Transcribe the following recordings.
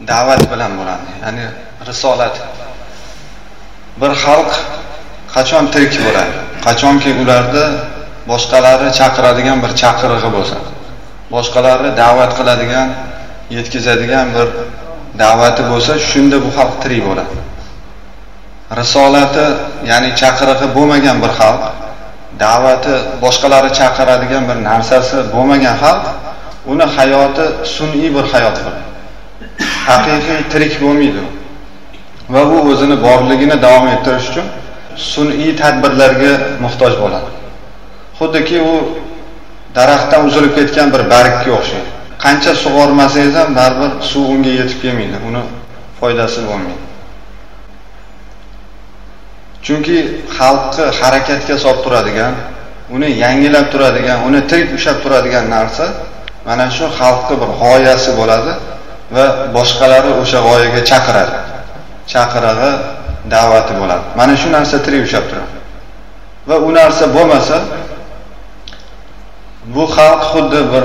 da'vat bilan bo'ladi. Ya'ni risolat. Bir xalq qachon tirik bo'ladi? Qachonki ularda boshqalari chaqiradigan bir chaqirig'i bo'lsa boshqalarni da'vat qiladigan yetkazadigan bir da'vati bo'lsa shunda bu xalq tirik bo'ladi. Risolati ya'ni chaqirig'i bo'lmagan bir xalq da'vati boshqalari chaqiradigan bir narsasi bo'lmagan xalq uni hayoti sun'iy bir hayot bo'ladi haqiqiy tirik bo'lmaydi. Va u o'zini borligini davom ettirish uchun sun'iy tadbirlarga muhtoj bo'ladi. Xuddiki u daraxtdan uzilib ketgan bir bargga o'xshaydi. Qancha sug'ormasangiz ham baribir suv unga yetib kelmaydi. Uni foydasi bo'lmaydi. Chunki xalqni harakatga solib turadigan uni yangilab turadigan uni tirik ushlab turadigan narsa mana shu xalqni bir g'oyasi bo'ladi. Va boshqalari o'sha g'oyaga chaqiradi. Chaqirig'i da'vati bo'ladi. Mana shu narsa tirik ushlab turadi. Va u narsa bo'lmasa bu xalq xuddi bir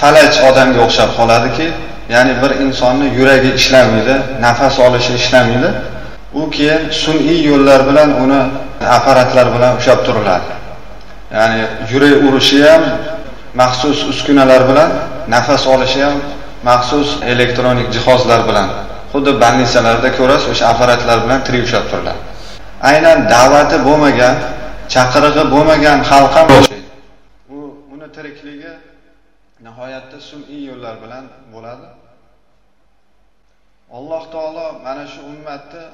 falaj odamga o'xshab qoladiki ya'ni bir insonni yuragi ishlamaydi nafas olishi ishlamaydi. U keyin sun'iy yo'llar bilan uni apparatlar bilan ushlab turiladi. Ya'ni yurak urishi ham maxsus uskunalar bilan nafas olishi ham maxsus elektronik jihozlar bilan xuddi больницаlarda ko'rasiz o'sha apparatlar bilan tirik ushlab turiladi aynan da'vati bo'lmagan chaqirig'i bo'lmagan xalq ham o'xshaydi u uni tirikligi nihoyatda sun'iy yo'llar bilan bo'ladi. Alloh taolo mana shu ummatni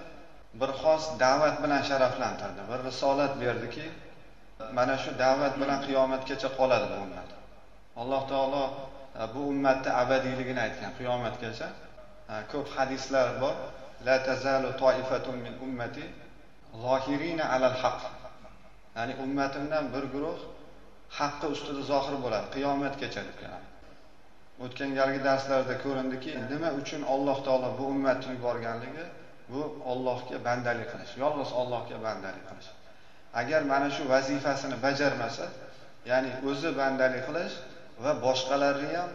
bir xos da'vat bilan sharaflantirdi bir risolat berdiki mana shu da'vat bilan qiyomatgacha qoladi bu ummat. Alloh taolo Э, bu ummatni abadiyligini aytgan. Qiyomatgacha э, ko'p hadislar bor. La tazalu toifatun min ummati zohirina alal haq ya'ni ummatimdan bir guruh haqqi ustida zohir bo'ladi. Qiyomatgacha deb o'tgan galgi darslarda ko'rindiki nima uchun alloh taolo bu ummatni yuborganligi bu Allohga bandalik qilish yolg'iz Allohga bandalik qilish. Agar mana shu vazifasini bajarmasa ya'ni o'zi bandalik qilish va boshqalarni ham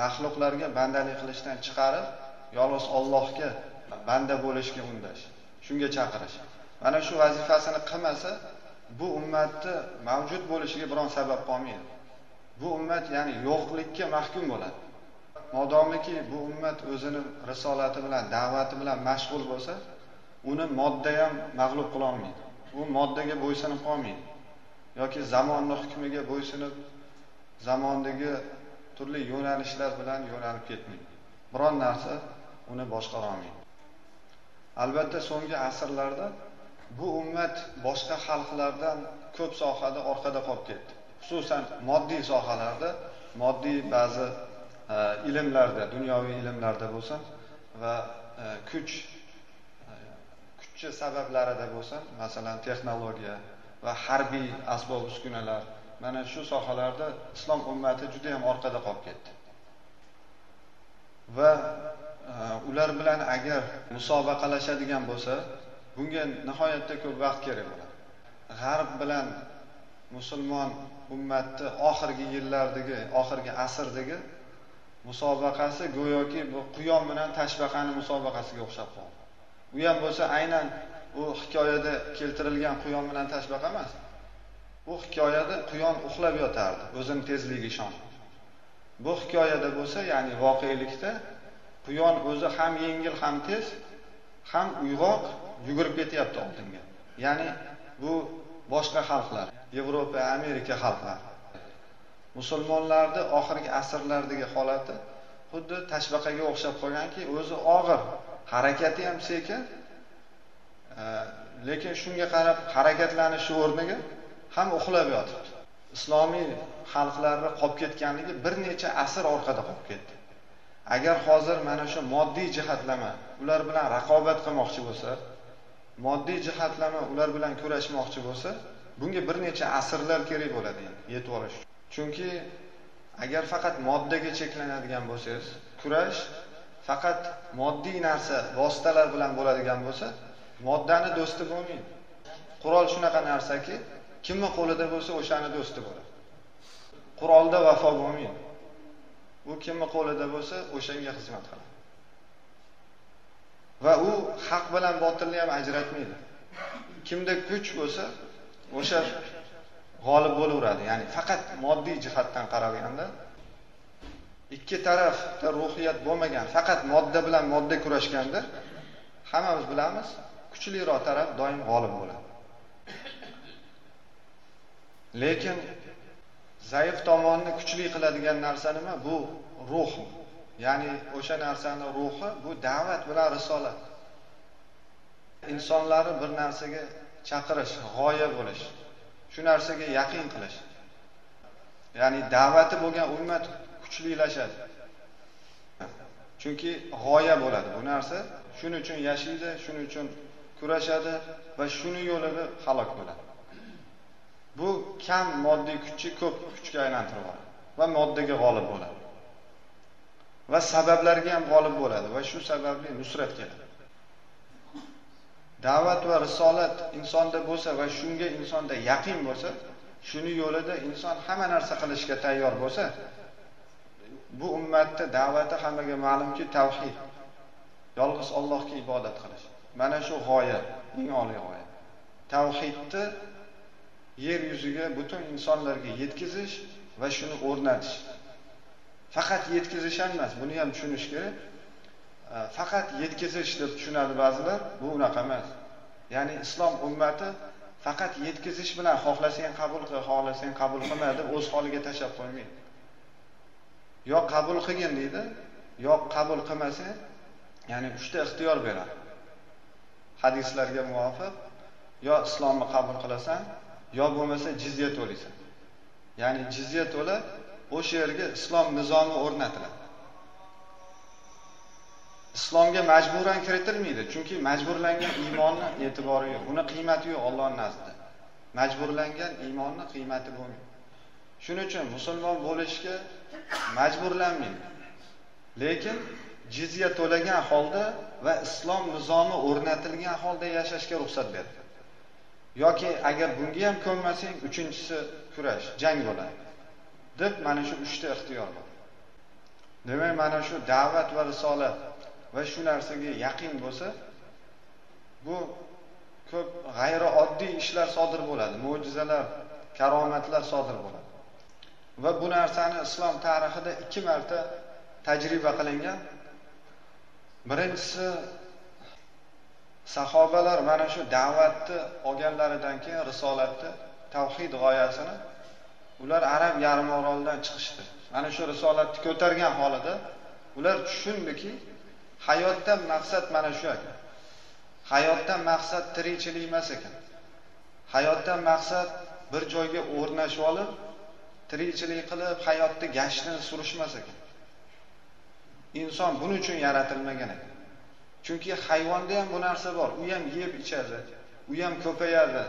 maxluqlarga bandalik qilishdan chiqarib yolg'iz Allohga banda bo'lishga undash. Shunga chaqirish. Mana shu vazifasini qilmasa bu ummatni mavjud bo'lishiga biron sabab qolmaydi. Bu ummat ya'ni yo'qlikka mahkum bo'ladi. Modomiki bu ummat o'zini risolati bilan da'vati bilan mashg'ul bo'lsa uni modda ham mag'lub qilolmaydi u moddaga bo'ysunib qolmaydi yoki zamonni hukmiga bo'ysunib zamondagi turli yo'nalishlar bilan yo'nalib ketmaydi biron narsa uni boshqarolmaydi albatta so'nggi asrlarda bu ummat boshqa xalqlardan ko'p sohada orqada qolib ketdi. Xususan moddiy sohalarda moddiy ba'zi e, ilmlarda dunyoviy ilmlarda bo'lsin va e, kuch e, kuchi sabablarida bo'lsin masalan texnologiya va harbiy asbob uskunalar mana shu sohalarda islom ummati juda yam orqada qolib ketdi. Va e, ular bilan agar musobaqalashadigan bo'lsa bunga nihoyatda ko'p vaqt kerak bo'ladi. G'arb bilan musulmon ummatni oxirgi yillardagi oxirgi asrdagi musobaqasi go'yoki bu quyon bilan tashbaqani musobaqasiga o'xshab qoldi. U ham bo'lsa aynan u hikoyada keltirilgan quyon bilan tashbaqa emas. Bu hikoyada quyon uxlab yotardi o'zini tezligiga ishonib bu hikoyada bo'lsa ya'ni voqelikda quyon o'zi ham yengil ham tez ham uyg'oq yugurib ketyapti oldinga. Ya'ni bu boshqa xalqlar yevropa amerika xalqlari. Musulmonlarni oxirgi asrlardagi holati xuddi tashbaqaga o'xshab qolganki o'zi og'ir harakati ham sekin e, lekin shunga qarab harakatlanishi o'rniga ham uxlab yotibdi. Islomiy xalqlarni qolib ketganligi bir necha asr orqada qolib ketdi. Agar hozir mana shu moddiy jihatlama ular bilan raqobat qilmoqchi bo'lsa moddiy jihatlama ular bilan kurashmoqchi bo'lsa bunga bir necha asrlar kerak bo'ladi yetib olish uchun. Chunki agar faqat moddaga cheklanadigan bo'lsangiz kurash faqat moddiy narsa vositalar bilan bo'ladigan bo'lsa moddani do'sti bo'lmaydi. Qurol shunaqa narsaki kimni qo'lida bo'lsa o'shani do'sti bo'ladi. Qurolda vafo bo'lmaydi. U kimni qo'lida bo'lsa o'shanga xizmat qiladi. Va u haq bilan botilni ham ajratmaydi. Kimda kuch bo'lsa o'sha g'olib bo'laveradi. Ya'ni faqat moddiy jihatdan qaralganda ikki tarafda ruhiyat bo'lmagan faqat modda bilan modda kurashganda hammamiz bilamiz kuchliroq taraf doim g'olib bo'ladi. Lekin zaif tomonni kuchli qiladigan narsa nima? Bu ruh. Ya'ni o'sha narsani ruhi bu da'vat bilan risolat. Insonlarni bir narsaga chaqirish g'oya bo'lish shu narsaga yaqin qilish. Ya'ni da'vati bo'lgan ummat kuchlilashadi. Chunki g'oya bo'ladi. Bu narsa shuning uchun yashaydi shuning uchun kurashadi va shuni yo'lida halok bo'ladi. Bu kam moddiy kuchni ko'p kuchga aylantirib yuboradi va moddaga g'olib bo'ladi. Va sabablarga ham g'olib bo'ladi va shu sababli nusrat keladi. Da'vat va risolat insonda bo'lsa va shunga insonda yaqin bo'lsa shuni yo'lida inson hamma narsa qilishga tayyor bo'lsa bu ummatni da'vati hammaga ma'lumki tavhid yolg'iz Allohga ibodat qilish. Mana shu g'oya eng oliy g'oya. Tavhidni yer yuziga butun insonlarga yetkazish va shuni o'rnatish. Faqat yetkazish ham emas buni ham tushunish kerak. Faqat yetkazish deb tushunadi ba'zilar bu unaqa emas. Ya'ni islom ummati faqat yetkazish bilan xohlasang qabul qil xohlasang qabul qilma deb o'z holiga tashlab qo'ymaydi. Yo qabul qilgin deydi yo qabul qilmasang ya'ni uchta ixtiyor beradi. Hadislarga muvofiq yo islomni qabul qilasan yo bo'lmasa jizya to'laysan. Ya'ni jizya to'lab o'sha yerga islom nizomi o'rnatiladi. Islomga majburan kiritilmaydi chunki majburlangan iymonni e'tibori yo'q. Uni qiymati yo'q ollohni nazdida majburlangan iymonni qiymati bo'lmaydi. Shuning uchun musulmon bo'lishga majburlanmaydi. Lekin jizya to'lagan holda va islom nizomi o'rnatilgan holda yashashga ruxsat berdi yoki agar bunga ham ko'nmasang uchinchisi kurash jang bo'ladi. Deb mana shu uchta ixtiyor bor. Demak mana shu da'vat va risolat va shu narsaga yaqin bo'lsa bu ko'p g'ayri oddiy ishlar sodir bo'ladi. Mo'jizalar karomatlar sodir bo'ladi. Va bu narsani islom tarixida ikki marta tajriba qilingan. Birinchisi sahobalar mana shu da'vatni olganlaridan keyin risolatni tavhid g'oyasini ular arab yarim orolidan chiqishdi. Mana shu risolatni ko'targan holida ular tushundiki hayotdan maqsad mana shu ekan. Hayotdan maqsad tirikchilik emas ekan. Hayotdan maqsad bir joyga o'rnashib olib tirikchilik qilib hayotni gashtini surishmas ekan. Inson buning uchun yaratilmagan ekan. Chunki hayvonda ham bu narsa bor. U ham yeb ichadi u ham ko'payadi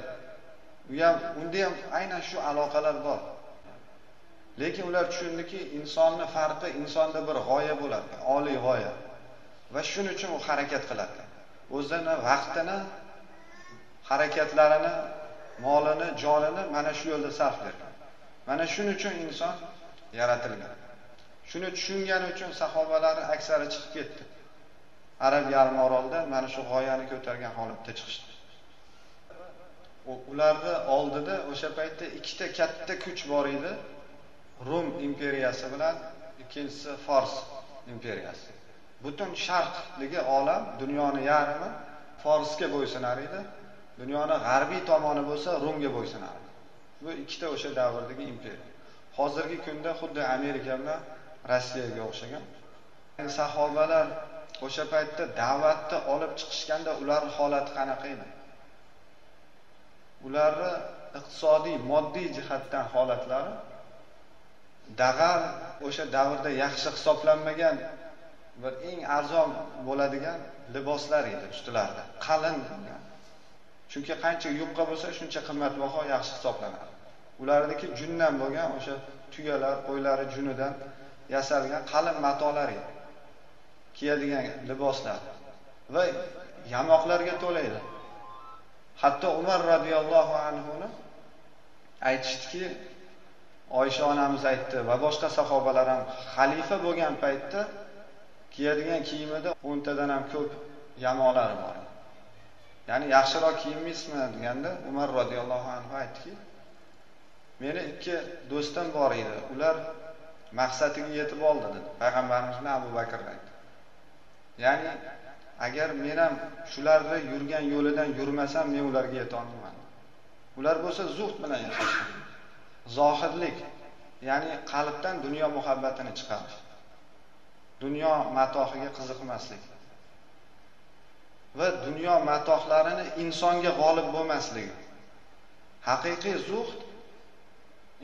u ham unda ham aynan shu aloqalar bor. Lekin ular tushundiki insonni farqi insonda bir g'oya bo'ladi oliy g'oya. Va shuning uchun u harakat qiladi. O'zini vaqtini harakatlarini molini jonini mana shu yo'lda sarflaydi mana shuning uchun inson yaratilgan. Shuni tushungani uchun sahobalar aksari chiqib ketdi. Arab yarim orolida mana shu g'oyani ko'targan holatda chiqishdi. Ularni oldida o'sha paytda ikkita katta kuch bor edi. Rum imperiyasi bilan ikkinchisi fors imperiyasi. Butun sharqdagi olam dunyoni yarmi forsga bo'ysunar edi dunyoni g'arbiy tomoni bo'lsa rumga bo'ysunar bu ikkita o'sha davrdagi imperiya. Hozirgi kunda xuddi amerika bilan rossiyaga o'xshagan. Sahobalar o'sha paytda da'vatni olib chiqishganda ularni holati qanaqa edi? Ularni iqtisodiy moddiy jihatdan holatlari dag'al o'sha davrda yaxshi hisoblanmagan bir eng arzon bo'ladigan liboslar edi ustilarida qalin chunki qancha yupqa bo'lsa shuncha qimmatbaho yaxshi hisoblanadi. Ularniki jundan bo'lgan o'sha tuyalar qo'ylari junidan yasalgan qalin matolar edi. Kiyadigan liboslar va yamoqlarga to'la edi hatto umar roziyallohu anhuni aytishdiki oysha onamiz aytdi va boshqa sahobalar ham xalifa bo'lgan paytda kiyadigan kiyimida o'ntadan ham ko'p yamoqlari bor. Ya'ni yaxshiroq kiyinmaysizmi deganda umar roziyallohu anhu aytdiki meni ikki do'stim bor edi. Ular maqsadiga yetib oldi dedi. Payg'ambarimiz bilan abu bakr aytdi. Ya'ni agar men ham shularni yurgan yo'lidan yurmasam men ularga yetolmayman. Ular bo'lsa zuhd bilan yashashgan. Zohidlik ya'ni qalbdan dunyo muhabbatini chiqarish. Dunyo matohiga qiziqmaslik. Va dunyo matohlarini insonga g'olib bo'lmasligi. Haqiqiy zuhd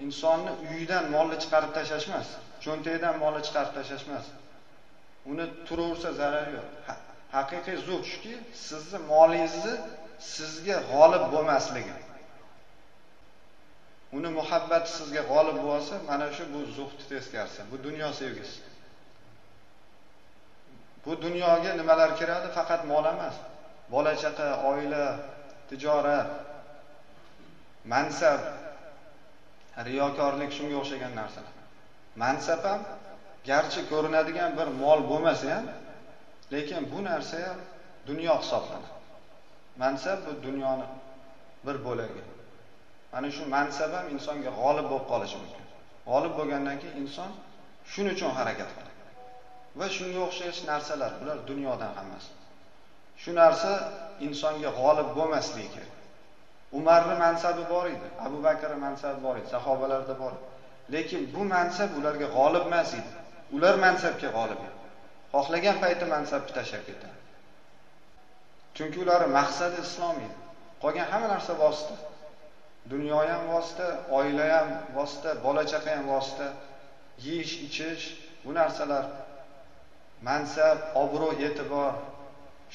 insonni uyidan molni chiqarib tashlash emas cho'ntagidan molni chiqarib tashlash emas uni turaversa zarar yo'q. Haqiqiy zuhd shuki sizni molingizni sizga g'olib bo'lmasligi. Uni muhabbati sizga g'olib bo'lsa mana shu bu zuhdi teskarisi bu dunyo sevgisi. Bu dunyoga nimalar kiradi? Faqat mol emas. Bola chaqa oila tijorat mansab. Riyokorlik shunga o'xshagan narsalar. Mansab ham garchi ko'rinadigan bir mol bo'lmasa ham lekin bu narsa ham dunyo hisoblanadi. Mansab bu dunyoni bir bo'lagi mana shu mansab ham insonga g'olib bo'lib qolishi mumkin. G'olib bo'lgandan keyin inson shuning uchun harakat qiladi. Va shunga o'xshash narsalar bular dunyodan hammasi shu narsa insonga g'olib bo'lmasligi kerak. Umarni mansabi bor edi abu bakrni mansabi bor edi sahobalarda bor lekin bu mansab ularga g'olib emas edi. Ular mansabga g'olib xohlagan payti mansabni tashlab ketadi. Chunki ularni maqsadi islomiy qolgan hamma narsa vosita. Dunyo ham vosita oila ham vosita bola chaqa ham vosita. Yeyish ichish bu narsalar mansab obro' e'tibor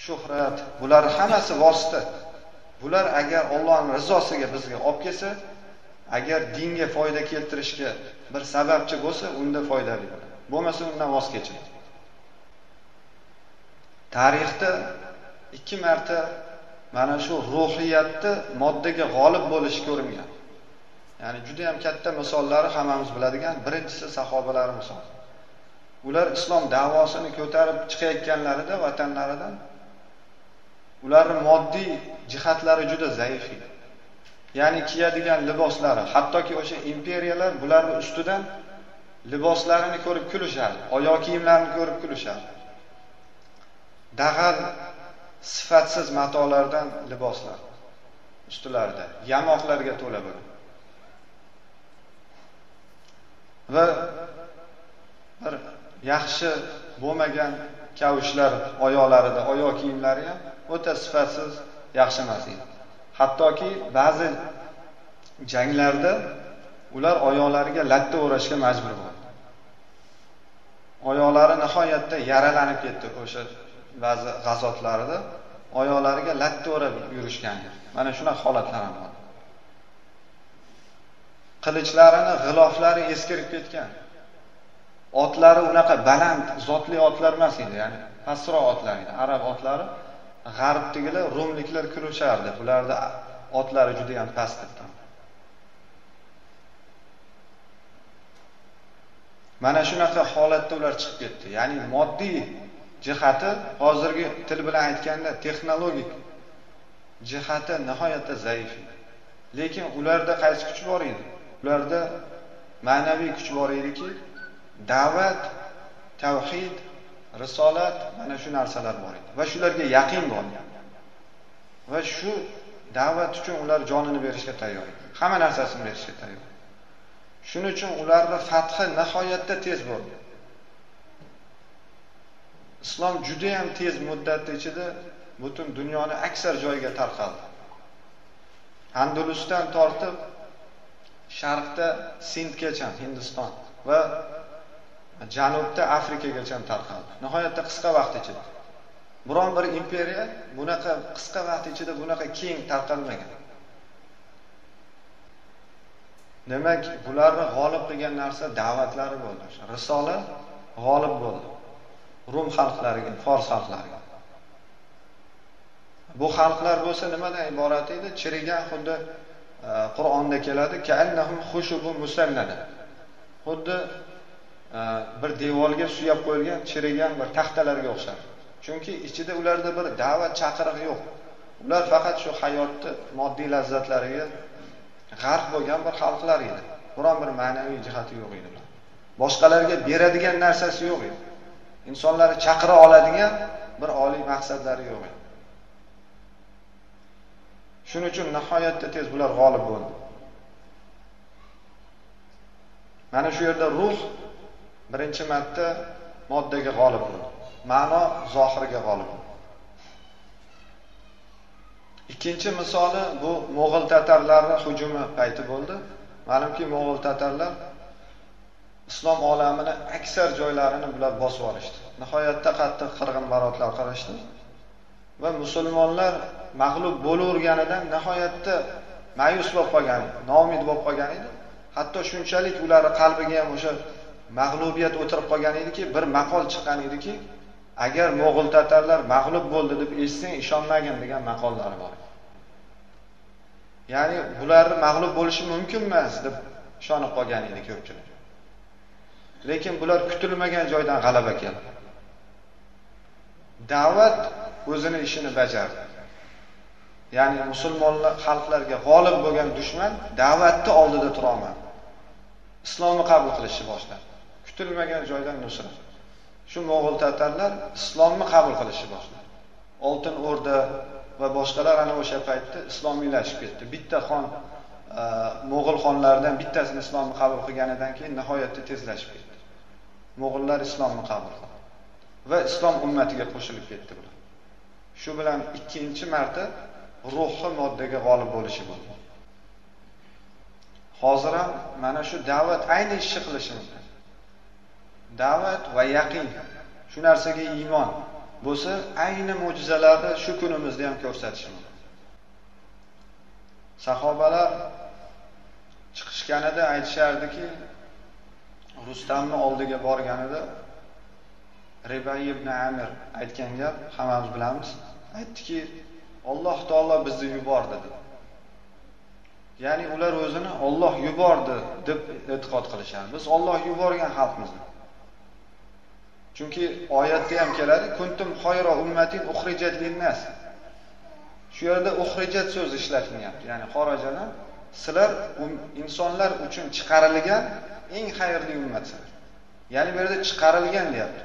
shuhrat bular hammasi vosita. Bular agar Allohning rizosiga bizga olib kelsa agar dinga foyda keltirishga bir sababchi bo'lsa unda foydali bo'ladi. Bo'lmasa undan voz keching. Tarixda ikki marta mana shu ruhiyatni moddaga g'olib bo'lish ko'ringan. Ya'ni juda ham katta misollari hammamiz biladigan birinchisi sahobalar misoli ular islom davosini ko'tarib chiqayotganlarida vatanlaridan ularni moddiy jihatlari juda zaif edi. Ya'ni kiyadigan liboslari hattoki o'sha imperiyalar bularni ustidan liboslarini ko'rib kulishadi oyoq kiyimlarini ko'rib kulishadi dag'al sifatsiz matolardan liboslar ustilarida yamoqlarga to'la bo'lgan va bir yaxshi bo'lmagan kavushlar oyoqlarida oyoq kiyimlari ham o'ta sifatsiz yaxshi emas edi. Hattoki ba'zi janglarda ular oyoqlariga latta o'rashga majbur bo'ldi. Oyoqlari nihoyatda yaralanib ketdi o'sha ba'zi g'azotlarida. Oyoqlariga latta o'rab yurishgan mana shunaqa holatlar ham bor. Qilichlarini g'iloflari eskirib ketgan. Otlari unaqa baland zotli otlar emas edi ya'ni pastroq otlar edi. Arab otlari g'arbdagilar rumliklar kulishardi. Bularni otlari juda yam past edi mana shunaqa holatda ular chiqib ketdi. Ya'ni moddiy jihati hozirgi til bilan aytganda texnologik jihati nihoyatda zaif edi. Lekin ularda qaysi kuch bor edi? Ularda ma'naviy kuch bor ediki da'vat tavhid risolat mana shu narsalar bor edi. Va shularga yaqin bor. Va shu da'vat uchun ular jonini berishga tayyor hamma narsasini berishga tayyor shuning uchun ularni fathi nihoyatda tez bo'ldi islom juda ham tez muddatni ichida butun dunyoni aksar joyiga tarqaldi. Andalusdan tortib sharqda sindgacha hindiston va janubda afrikagacha tarqaldi. Nihoyatda qisqa vaqt ichida. Biron bir imperiya bunaqa qisqa vaqt ichida bunaqa keng tarqalmagan. Demak bularni g'olib qilgan narsa da'vatlari bo'ldi. Risola g'olib bo'ldi. Rum xalqlariga fors xalqlariga. Bu xalqlar bo'lsa nimadan iborat edi? Chirigan xuddi e, qur'onda keladi xuddi e, bir devorga suyab qo'yilgan chirigan bir taxtalarga o'xshar. Chunki ichida ularda bir da'vat chaqirig'i yo'q. Ular faqat shu hayotni moddiy lazzatlariga g'arq bo'lgan bir xalqlar edi. Biron bir ma'naviy jihati yo'q edi boshqalarga beradigan narsasi yo'q edi. Insonlarni chaqira oladigan bir oliy maqsadlari yo'q edi. Shuning uchun nihoyatda tez bular g'olib bo'ldi. Mana shu yerda ruh birinchi marta moddaga g'olib bo'ldi. Ma'no zohirga g'olib bo'ldi. Ikkinchi misoli bu mo'g'ul tatarlarni hujumi payti bo'ldi. Ma'lumki mo'g'ul tatarlar islom olamini aksar joylarini bular bosib olishdi. Nihoyatda qattiq qirg'in barotlar qilishdi va musulmonlar mag'lub bo'laverganidan nihoyatda ma'yus bo'lib qolgan noumid bo'lib qolgan edi. Hatto shunchalik ularni qalbiga ham o'sha mag'lubiyat o'tirib qolgan ediki bir maqol chiqqan ediki agar mo'g'ul tatarlar mag'lub bo'ldi deb eshitsang ishonmagin degan maqollari bor. Ya'ni bularni mag'lub bo'lishi mumkin emas deb ishonib qolgan edi ko'pchilik. Lekin bular kutilmagan joydan g'alaba keldi. Da'vat o'zini ishini bajardi. Ya'ni musulmonlar xalqlarga g'olib bo'lgan dushman da'vatni oldida turolmadi. Islomni qabul qilishni boshladi. Kutilmagan joydan nusrat shu mo'g'ul tatarlar islomni qabul qilishni boshladi. Oltin o'rda va boshqalar ana o'sha paytda islomiylashib ketdi. Bitta xon e, mo'g'ul xonlaridan bittasini islomni qabul qilganidan keyin nihoyatda tezlashib ketdi. Mo'g'ullar islomni qabul qildi va islom ummatiga qo'shilib ketdi bular. Shu bilan ikkinchi marta ruhi moddaga g'olib bo'lishi bo'ldi hozir ham mana shu da'vat ayni ishni qilishi mumkin. Da'vat va yaqin shu narsaga iymon bo'lsa ayni mo'jizalarni shu kunimizda ham ko'rsatishi mumkin sahobalar chiqishganida aytishardiki rustamni oldiga borganida ribay ibn amir aytgan gap hammamiz bilamiz aytdiki Alloh taolo bizni yubordi dedi Ya'ni ular o'zini Alloh yubordi deb e'tiqod qilishadi. Biz Alloh yuborgan xalqmiz. Chunki oyatda ham keladi, kuntum xoyro ummatin ukhrijat linnas. Shu yerda ukhrijat so'zi ishlatilyapti. Ya'ni xorajadan sizlar um, insonlar uchun chiqarilgan eng xayrli ummatsizlar. Ya'ni bu yerda chiqarilgan deyapti.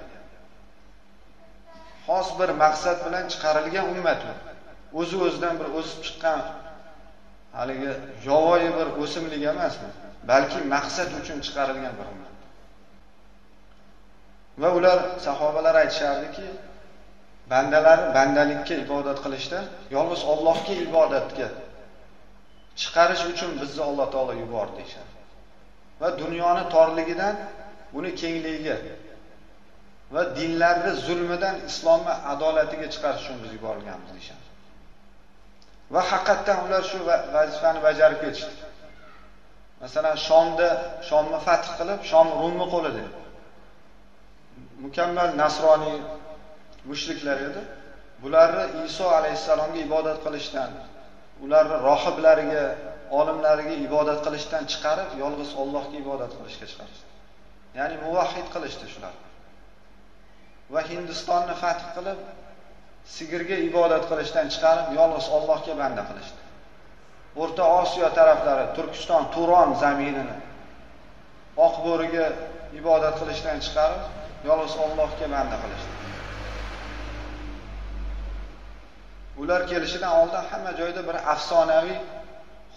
Xos bir maqsad bilan chiqarilgan ummat u. O'zi o'zidan bir o'sib chiqqan haligi yovvoyi bir o'simlik emasmi balki maqsad uchun chiqarilgan bir ummat va ular sahobalar aytishardiki bandalari bandalikka ibodat qilishda yolg'iz Allohga ibodatga chiqarish uchun bizni Alloh taolo yubordi deyishadi va dunyoni torligidan uni kengligiga va dinlarni zulmidan islomni adolatiga chiqarish uchun biz yuborilganmiz deyishadi va haqiqatdan ular shu vazifani bajarib ketishdi. Masalan, Shomda Shomni fath qilib, Shom Rumni qo'lida. Mukammal nasroniy mushriklar edi. Bularni Iso alayhissalomga ibodat qilishdan, ularni rohiblariga, olimlariga ibodat qilishdan chiqarib, yolg'iz Allohga ibodat qilishga chiqarishdi. Ya'ni muvahhid qilishdi shular. Va Hindistonni fath qilib, sigirga ibodat qilishdan chiqarib yolg'iz Allohga banda qilishdi. O'rta Osiyo taraflari, Turkiston, Turon zaminini oq bo'riga ibodat qilishdan chiqarib yolg'iz Allohga banda qilishdi. Ular kelishidan oldin hamma joyda bir afsonaviy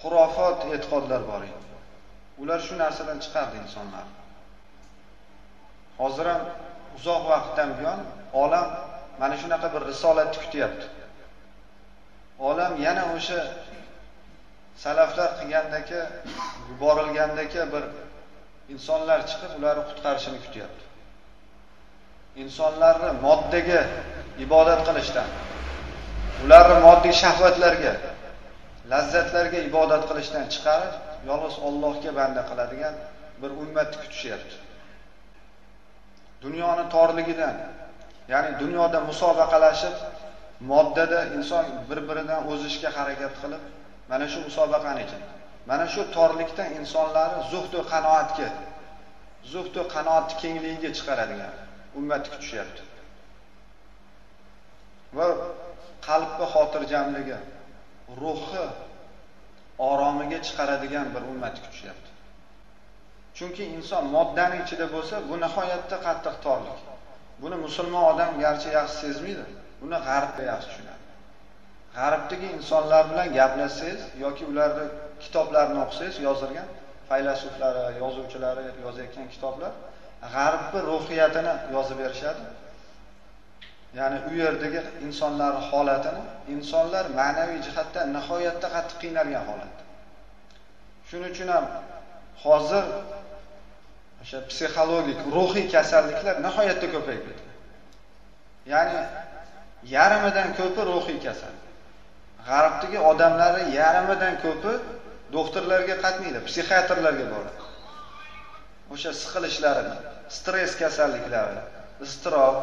xurofot e'tiqodlar bor edi. Ular shu narsadan chiqardi insonlar. Hozir ham uzoq vaqtdan buyon olam mana shunaqa bir risolatni kutyapti. Olam yana o'sha salaflar qilgandagi, yuborilgandagi bir insonlar chiqib ularni qutqarishini kutyapti. Insonlarni moddaga ibodat qilishdan, ularni moddiy shahvatlarga, lazzatlarga ibodat qilishdan chiqarib, yolg'iz Allohga banda qiladigan bir ummatni kutishyapti. Dunyoni torligidan, Ya'ni dunyoda musobaqalashib, moddada inson bir-biridan o'zishga harakat qilib, mana shu musobaqani ekan. Mana shu torlikdan insonlarni zuhd va qanoatga, zuhd va qanoat kengligiga chiqaradigan ummatga tushyapti. Va qalbni xotirjamligi ruhi oromiga chiqaradigan bir ummat tushyapti. Chunki inson moddaning ichida bo'lsa bu nihoyatda qattiq torlik. Buni musulmon odam garchi yaxshi sezmaydi buni g'arbda yaxshi tushunadi. G'arbdagi insonlar bilan gaplashsangiz yoki ularni kitoblarini o'qisangiz yozilgan faylasuflari yozuvchilari yozayotgan kitoblar g'arbni ruhiyatini yozib berishadi. Ya'ni u yerdagi insonlar holatini insonlar ma'naviy jihatdan nihoyatda qattiq qiynalgan holat. Shuning uchun ham hozir o'sha psixologik ruhiy kasalliklar nihoyatda ko'payib ketdi. Ya'ni yarmidan ko'pi ruhiy kasal. G'arbdagi odamlari yarmidan ko'pi doktorlarga qatmaydi psixiatrlarga boradi. O'sha siqilishlari stress kasalliklari iztirob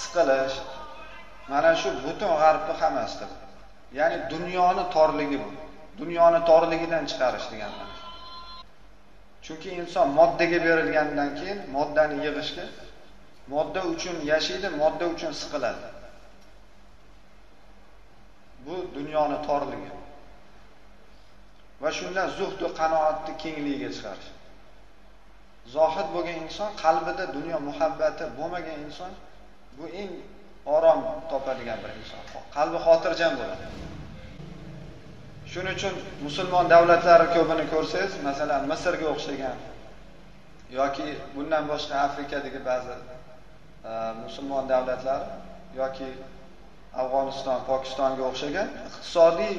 siqilish mana shu butun g'arbni hammasida ya'ni dunyoni torligi bu. Dunyoni torligidan chiqarish degani chunki inson moddaga berilgandan keyin moddani yig'ishga modda uchun yashaydi modda uchun siqiladi. Bu dunyoni torligi. Va shundan zuhdu qanoatni kengligiga chiqarish. Zohid bo'lgan inson qalbida dunyo muhabbati bo'lmagan inson bu eng orom topadigan bir inson. Qalbi xotirjam bo'ladi. Shuning uchun musulmon davlatlari ko'pini ko'rsangiz masalan misrga o'xshagan yoki bundan boshqa afrikadagi ba'zi e, musulmon davlatlari yoki afg'oniston pokistonga o'xshagan iqtisodiy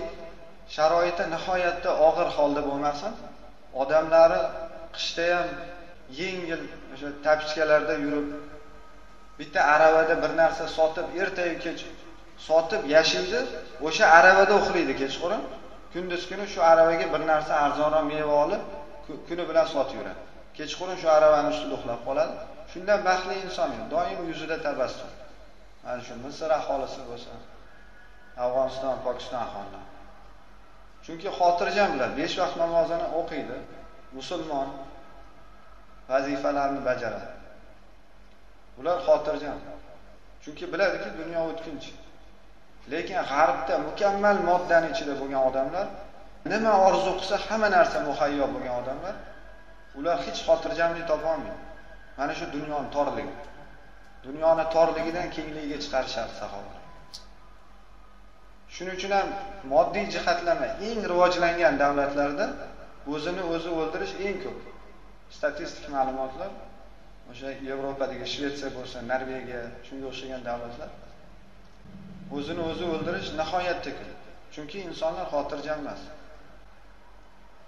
sharoiti nihoyatda og'ir holda bo'lmasin odamlari qishda ham yengil o'sha tapichkalarda yurib bitta aravada bir narsa sotib ertayu kech sotib yashaydi o'sha aravada uxlaydi kechqurun. Kunduz kuni shu aravaga bir narsa arzonroq meva olib kuni bilan sotib yuradi. Kechqurun shu aravani ustida uxlab qoladi. Shundan baxtli inson doim yuzida tabassum. Mana shu misr aholisi bo'lsa afg'oniston pokiston aholilari chunki xotirjam bilan besh vaqt namozini o'qiydi musulmon vazifalarni bajaradi. Ular xotirjam chunki biladiki dunyo o'tkinchi. Lekin g'arbda mukammal moddani ichida bo'lgan odamlar nima orzu qilsa hamma narsa muhayyo bo'lgan odamlar ular hech xotirjamlik topolmaydi mana shu dunyoni torligi. Dunyoni torligidan kengligiga chiqarishadi sahobalar. Shuning uchun ham moddiy jihatlama eng rivojlangan davlatlarda o'zini o'zi o'ldirish eng ko'p. Statistik ma'lumotlar o'sha Yevropadagi Shvetsiya bo'lsin Norvegiya, shunga o'xshagan davlatlar o'zini o'zi o'ldirish nihoyatda ko'p. Chunki insonlar xotirjam emas.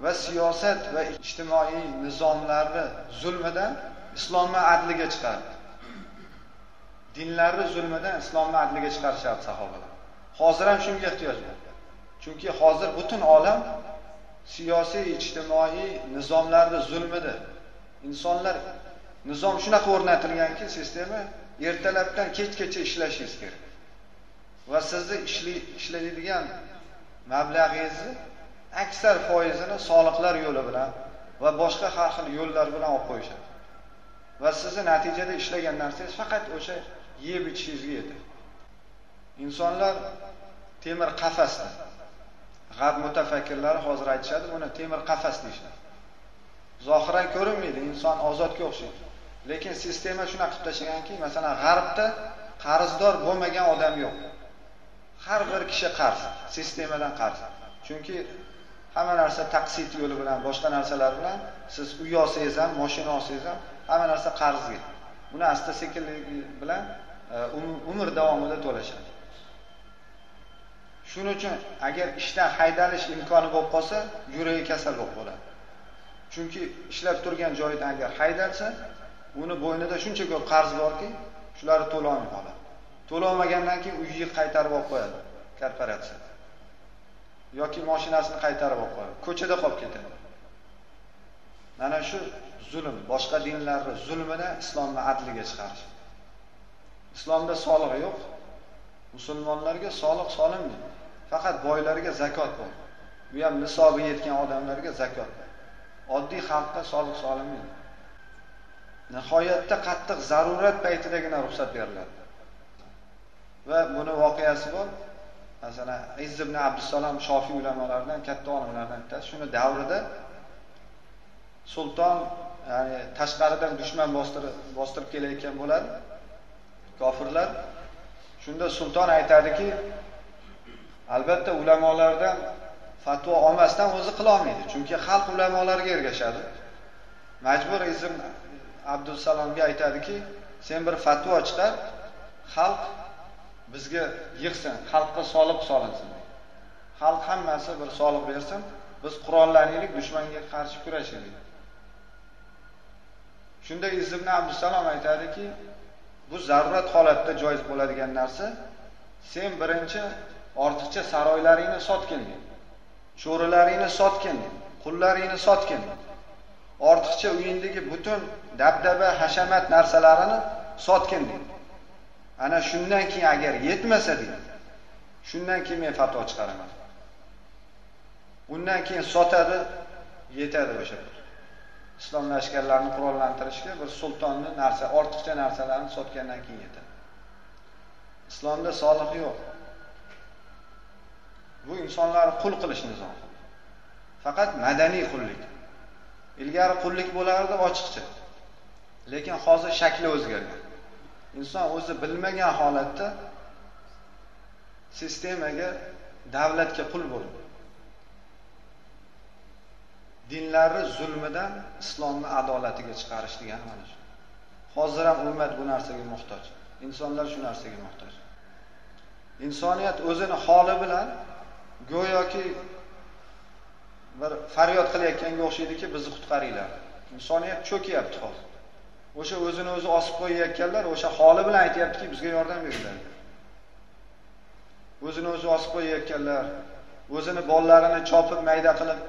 Va siyosat va ijtimoiy nizomlarni zulmidan islomni adliga chiqardi. Dinlarni zulmidan islomni adliga chiqarishadi sahobalar. Hozir ham shunga ehtiyoj bor. Chunki hozir butun olam siyosiy, ijtimoiy nizomlarni zulmidi. Insonlar nizom shunaqa o'rnatilganki sistema ertalabdan kechgacha ishlashingiz kerak. Va sizni ishlaydigan mablag'ingizni aksar foizini soliqlar yo'li bilan va boshqa har xil yo'llar bilan olib qo'yishadi. Va sizni natijada ishlagan narsangiz faqat o'sha yeb ichishingizga yetadi. Insonlar temir qafasda g'arb mutafakkirlari hozir aytishadi buni temir qafas deyishadi. Zohiran ko'rinmaydi inson ozodga o'xshaydi. Lekin sistema shunaqa qilib tashlaganki masalan g'arbda qarzdor bo'lmagan odam yo'q. Har bir kishi qarz sistemadan qarz. Chunki hamma narsa taqsit yo'li bilan boshqa narsalar bilan siz uy olsangiz ham moshina olsangiz ham hamma narsa qarzga. Buni asta sekinlik bilan e, um-, umr davomida to'lashadi. Shuning uchun agar ishdan haydalish imkoni bo'lib qolsa yuragi kasal bo'lib qoladi. Chunki ishlab turgan joyidan agar haydalsa uni bo'ynida shuncha ko'p qarz borki shularni to'lolmay qoladi. To'lolmagandan keyin uyini qaytarib olib qo'yadi korporatsiya. Yoki mashinasini qaytarib olib qo'yadi. Ko'chada qolib ketadi. Mana shu zulm boshqa dinlarni zulmini islomni adliga chiqarish. Islomda soliq yo'q. Musulmonlarga soliq solinmaydi. Faqat boylarga zakot bor. Bu ham nisobi yetgan odamlarga zakot oddiy xalqqa soliq solinmaydi. Nihoyatda qattiq zarurat paytidagina ruxsat beriladi. Va buni voqeasi bor. Masalan izz ibn abdussalom shofiy ulamolaridan katta olimlardan bittasi shuni davrida sulton ya'ni tashqaridan dushman bostirib bostirib kelayotgan bo'ladi kofirlar. Shunda sulton aytadiki albatta ulamolardan fatvo olmasdan o'zi qilolmaydi chunki xalq ulamolarga ergashadi. Majbur izm abdusalomga aytadiki sen bir fatvo chiqar xalq bizga yig'sin xalqqa soliq solinsin. Xalq hammasi bir soliq bersin biz qurollanaylik dushmanga qarshi kurashaylik. Shunda izibn abdusalom aytadiki bu zarurat holatda joiz bo'ladigan narsa sen birinchi ortiqcha saroylaringni sotgin. Cho'rilaringni sotgin. Qullaringni sotgin. Ortiqcha uyingdagi butun dabdaba hashamat narsalarini sotgin dedi ana shundan keyin agar yetmasa deydi shundan keyin men fatvo chiqaraman. Undan keyin sotadi yetadi o'sha islom lashkarlarini qurollantirishga bir sultonni narsa ortiqcha narsalarni sotgandan keyin yetadi. Islomda soliq yo'q. Bu insonlarni qul qilish nizomi faqat madaniy qullik. Ilgari qullik bo'lardi ochiqcha. Lekin hozir shakli o'zgargan. Inson o'zi bilmagan holatda sistemaga davlatga qul bo'ldi. Dinlarni zulmidan islomni adolatiga chiqarish degani mana shu hozir ham ummat bu narsaga muhtoj. Insonlar shu narsaga muhtoj. Insoniyat o'zini holi bilan go'yoki bir faryod qilayotganga o'xshaydiki bizni qutqaringlar. Insoniyat cho'kyapti hozir. O'sha o'zini o'zi osib qo'yayotganlar o'sha holi bilan aytyaptiki bizga yordam beringlar. O'zini o'zi osib qo'yayotganlar o'zini bolalarini chopib mayda qilib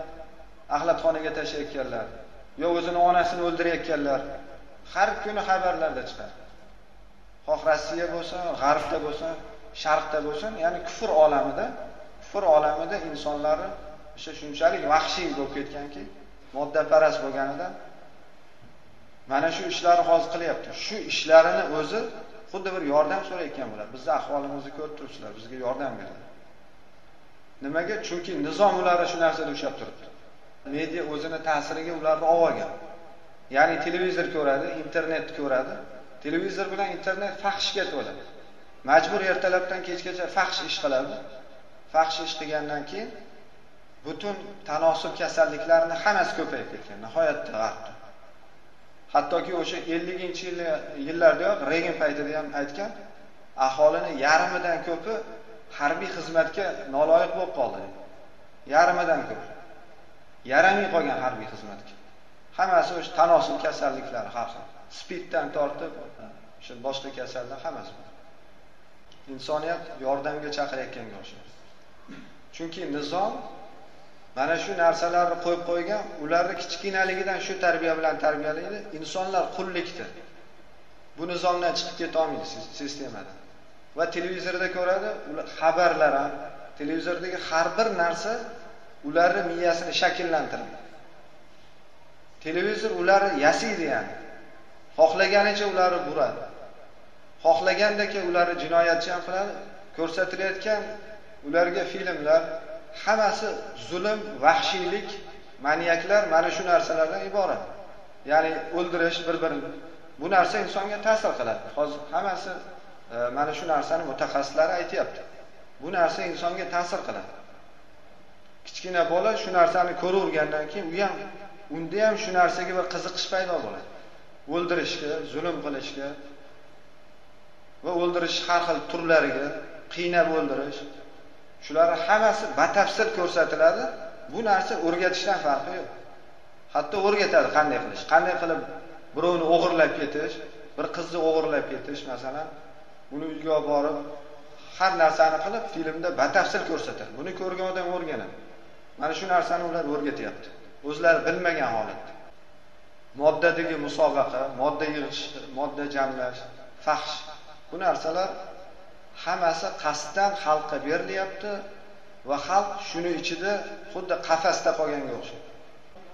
axlatxonaga tashlayotganlar yo o'zini onasini o'ldirayotganlar har kuni xabarlarda chiqadi. Xoh rossiya bo'lsin g'arbda bo'lsin sharqda bo'lsin ya'ni kufr olamida kufr olamida insonlarni o'sha shunchalik vahshiy bo'lib ketganki moddaparast bo'lganidan mana shu ishlarni hozir qilyapti. Shu ishlarini o'zi xuddi bir yordam so'rayotgan bo'ladi. Bizni ahvolimizni ko'rib turibsizlar bizga yordam beringlar nimaga? Chunki nizom ularni shu narsada ushlab turibdi. Media o'zini ta'siriga ularni olib olgan. Ya'ni televizor ko'radi internet ko'radi. Televizor bilan internet fahshga to'la. Majbur ertalabdan kechgacha fahsh ish qiladi. Fahsh ish qilgandan keyin butun tanosib kasalliklarini hammasi ko'payib ketgan nihoyatda g'arbda hattoki o'sha elliginchi yillardayoq regan paytida ham aytgan aholini yarmidan ko'pi harbiy xizmatga noloyiq bo'lib qoldi. Yarmidan ko'p. Yaramay qolgan harbiy xizmatga. Hammasi o'sha tanosil kasalliklari har xil. Spiddan tortib o'sha boshqa kasallar hammasi insoniyat yordamga chaqirayotganga o'xshaydi. Chunki nizom mana shu narsalarni qo'yib qo'ygan ularni kichkinaligidan shu tarbiya bilan tarbiyalaydi. Insonlar qullikda bu nizomdan chiqib ketolmaydi sistemadan va televizorda ko'radi xabarlar ham televizordagi har bir narsa ularni miyasini shakllantiradi. Televizor ularni yasaydi ya'ni. Xohlaganicha ularni buradi. Xohlagandek ularni jinoyatchi ham qiladi ko'rsatilayotgan ularga filmlar hammasi zulm vahshiylik manyaklar mana shu narsalardan iborat. Ya'ni o'ldirish bir birini bu narsa insonga ta'sir qiladi. Hozir hammasi e, mana shu narsani mutaxassislari aytyapti. Bu narsa insonga ta'sir qiladi. Kichkina bola shu narsani ko'ravergandan keyin u ham unda ham shu narsaga bir qiziqish paydo bo'ladi. O'ldirishga zulm qilishga va o'ldirish har xil turlariga qiynab o'ldirish shular hammasi batafsil ko'rsatiladi. Bu narsa o'rgatishdan farqi yo'q. Hatto o'rgatadi qanday qilish. Qanday qilib birovni o'g'irlab ketish bir qizni o'g'irlab ketish masalan uni uyiga olib borib har narsani qilib filmda batafsil ko'rsatadi buni ko'rgan odam o'rganadi. Mana shu narsani ular o'rgatyapti. O'zlari bilmagan holatda. Moddadagi musobaqa modda yig'ish modda jamlash fahsh. Bu narsalar hammasi qasddan xalqqa berilyapti va xalq shuni ichida xuddi qafasda qolganga o'xshaydi.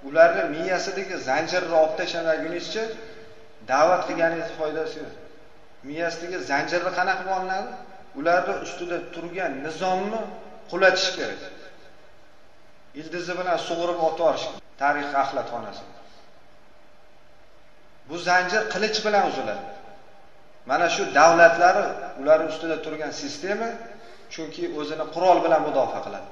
Ularni miyasidagi zanjirni olib tashlamagunizcha da'vat qilganingizni foydasi yo'q. Miyasidagi zanjirni qanaqa qilib olinadi ularni ustida turgan nizomni qulatish kerak. Ildizi bilan sug'urib otib tarix axlatxonasi. Bu zanjir qilich bilan uziladi. Mana shu davlatlari ular ustida turgan sistema chunki o'zini qurol bilan mudofaa qiladi.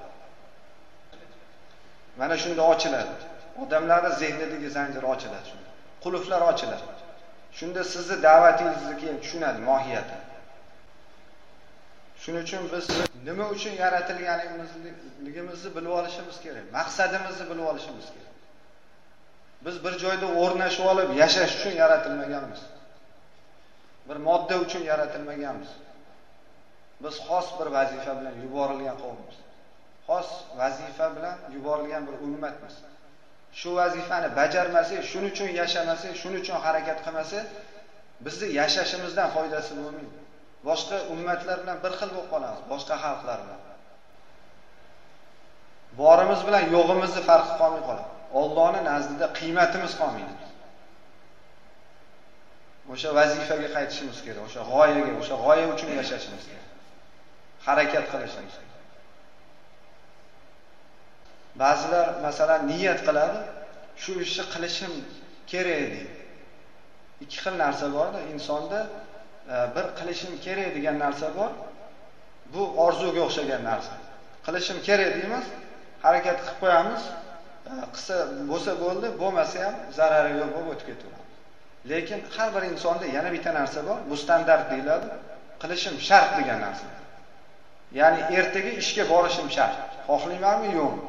Mana shunda ochiladi. Odamlarni zehnidagi zanjir ochiladi shunda. Qulflar ochiladi. Shunda sizni da'vatingizni keyin tushunadi mohiyati. Shuning uchun biz nima uchun yaratilganligimizni bilib olishimiz kerak maqsadimizni bilib olishimiz kerak. Biz bir joyda o'rnashib olib yashash uchun yaratilmaganmiz. Bir modda uchun yaratilmaganmiz. Biz xos bir vazifa bilan yuborilgan qavmmiz. Xos vazifa bilan yuborilgan bir ummatmiz. Shu vazifani bajarmasak shuning uchun yashamasak shuning uchun harakat qilmasak bizni yashashimizdan foydasi bo'lmaydi. Boshqa ummatlar bilan bir xil bo'lib qolamiz boshqa xalqlar bilan. Borimiz bilan yo'g'imizni farqi qolmay qoladi. Ollohni nazdida qiymatimiz qolmaydi. O'sha vazifaga qaytishimiz kerak o'sha g'oyaga o'sha g'oya uchun yashashimiz kerak. Harakat qilishimiz kerak. Ba'zilar masalan niyat qiladi shu ishni qilishim kerak deydi. Ikki xil narsa borda insonda e, bir qilishim kerak degan narsa bor bu orzuga o'xshagan narsa. Qilishim kerak deymiz harakat qilib qo'yamiz e, qilsa bo'lsa bo'ldi bo'lmasa ham zarari yo'q bo'lib o'tib ketaveradi. Lekin har bir insonda yana bitta narsa bor. Bu standart deyiladi. Qilishim shart degan narsa. Ya'ni ertaga ishga borishim shart. Xohlaymanmi? Yo'qmi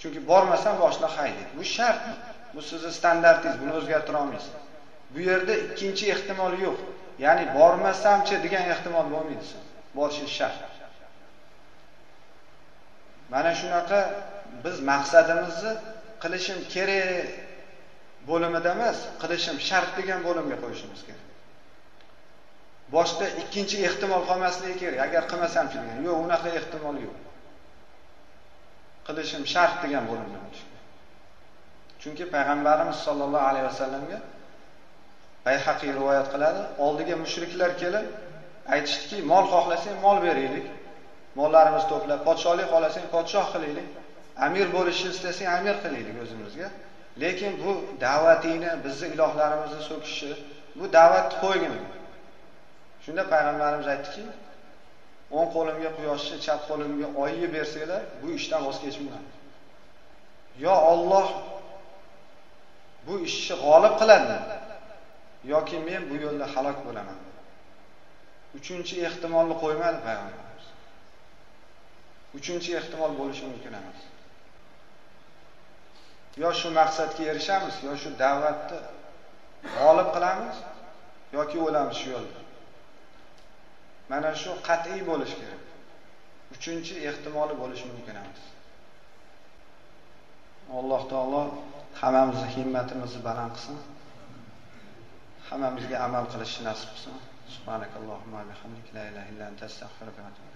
chunki bormasam boshliq haydi bu shart. Bu sizni standartingiz buni o'zgartira olmaysiz. Bu yerda ikkinchi ehtimol yo'q. Ya'ni bormasamchi degan ehtimol bo'lmaydi borishingiz shart. Mana shunaqa biz maqsadimizni qilishim kerak bo'limida emas qilishim shart degan bo'limga qo'yishimiz kerak. Boshqa ikkinchi ehtimol qolmasligi kerak. Agar qilmasam degan. Yo'q unaqa ehtimol yo'q. Qilishim shart degan bo'limda chunki payg'ambarimiz sollallohu alayhi vasallamga bayhaqiy rivoyat qiladi. Oldiga mushriklar kelib aytishdiki mol xohlasang mol beraylik. Mollarimizni to'plab podshohlik xohlasang podshoh qilaylik. Amir bo'lishni istasang amir qilaylik o'zimizga. Lekin bu da'vatingni bizni ilohlarimizni so'kishi bu da'vatni qo'ygin shunda payg'ambarimiz aytdiki o'ng qo'limga quyoshni chap qo'limga oyni bersanglar bu ishdan voz kechmayman. Yo Alloh bu ishni g'olib qiladi yoki men bu yo'lda halok bo'laman. Uchinchi ehtimolni qo'ymadi payg'ambarimiz. Uchinchi ehtimol bo'lishi mumkin emas. Yo shu maqsadga erishamiz yo shu da'vatni g'olib qilamiz yoki o'lamiz shu yo'lda. Mana shu qat'iy bo'lishi kerak. Uchinchi ehtimoli bo'lishi mumkin emas. Alloh taolo hammamizni himmatimizni baland qilsin. Hammamizga amal qilishni nasib qilsin. Subhanakallohumma bihamdik. La ilaha illa anta astag'firuka va